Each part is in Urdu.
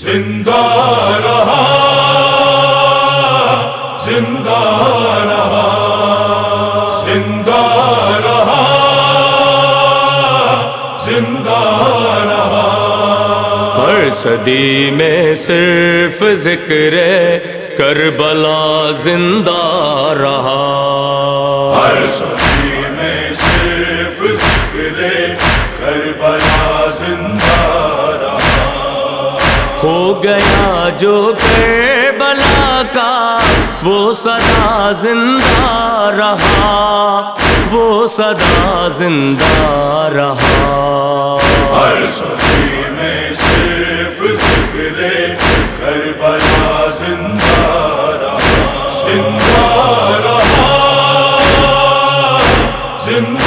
زندہ رہا زندہ رہا زندہ رہا زندہ رہا۔ ہر صدی میں صرف ذکر کربلا زندہ رہا۔ ہر گیا جو کربلا کا، وہ صدا زندہ رہا، وہ صدا زندہ رہا۔ ہر صدی میں صرف ذکر کربلا زندہ رہا زندہ رہا، زندہ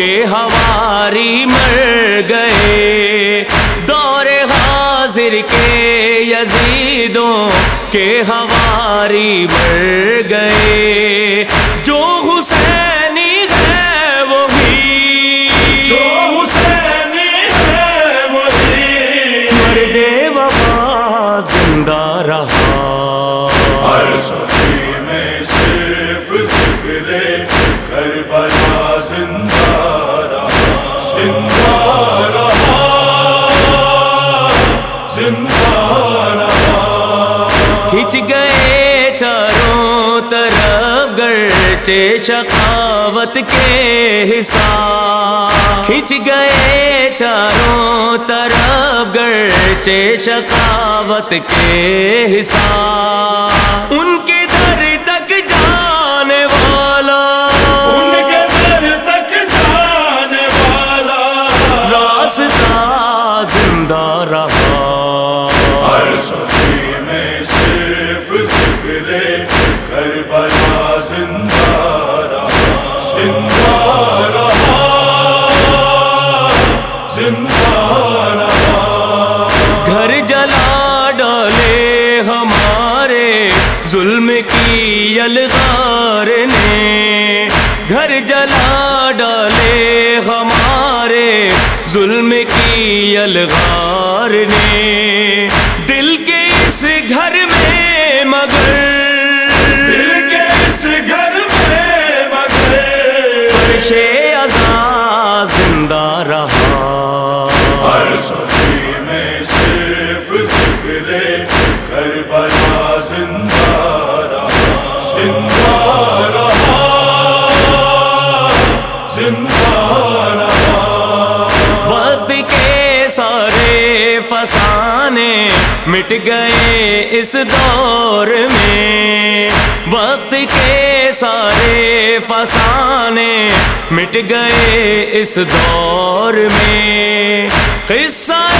کے ہواری مر گئے دور حاضر کے یزیدوں کے ہواری مر گئے جو حسینی ہے وہی جو حسینی ہے وہی مرد وفا زندہ رہا گرچے شقاوت کے حساب کھچ گئے چاروں طرف گرچے شقاوت کے حساب ان یلغار نے گھر جلا ڈالے ہمارے ظلم کی یلغار نے مٹ گئے اس دور میں۔ وقت کے سارے فسانے مٹ گئے اس دور میں۔ قصہ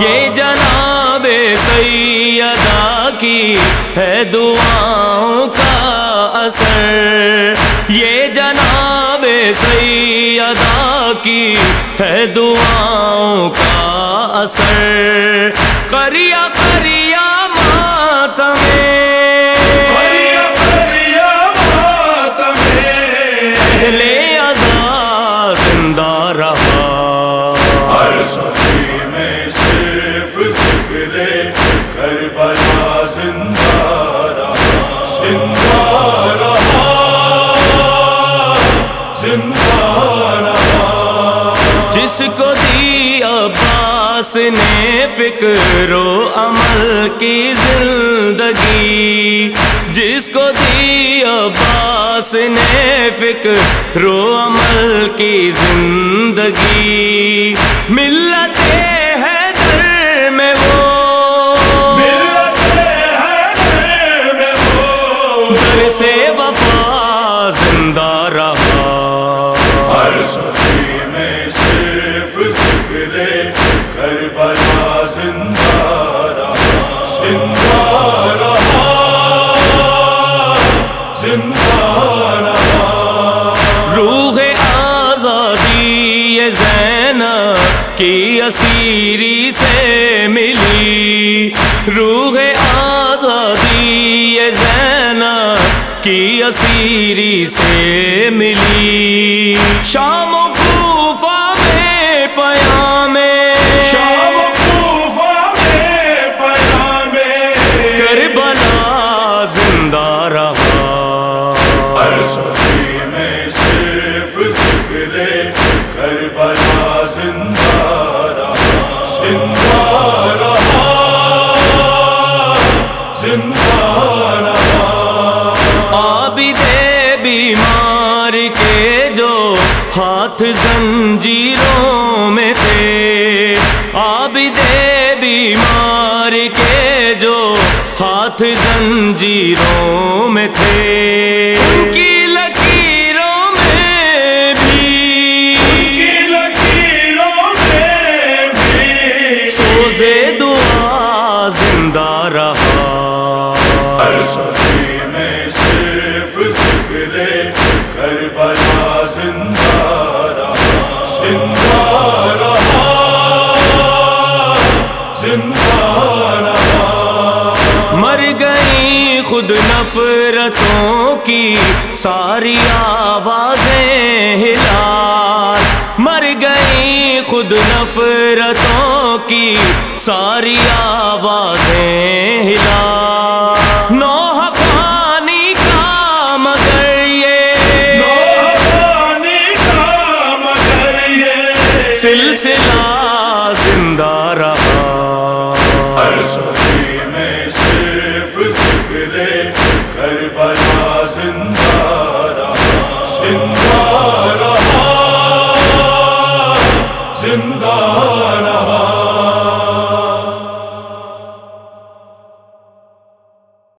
یہ جناب سیدہ کی ہے دعاؤں کا اثر۔ یہ جناب سیدہ کی ہے دعاؤں کا اثر۔ کریا نے فکر و عمل کی زندگی جس کو دی عباس نے فکر و عمل کی زندگی ملت اسیری سے ملی۔ روح آزادی یہ زینا کی اسیری سے ملی۔ شام ہاتھ زنجیروں میں تھے۔ عابد بیمار کے جو ہاتھ زنجیروں میں تھے۔ کی لکیروں میں بھی۔ کی لکیروں میں بھی۔ سوزے دعا زندہ رہا۔ میں صرف ذکر کربلا زندہ مر گئی خود نفرتوں کی ساری آوازیں ہلا مر گئی خود نفرتوں کی ساری آوازیں ہلا سلا زندہ رہا۔ میں صرف ذکر کربلا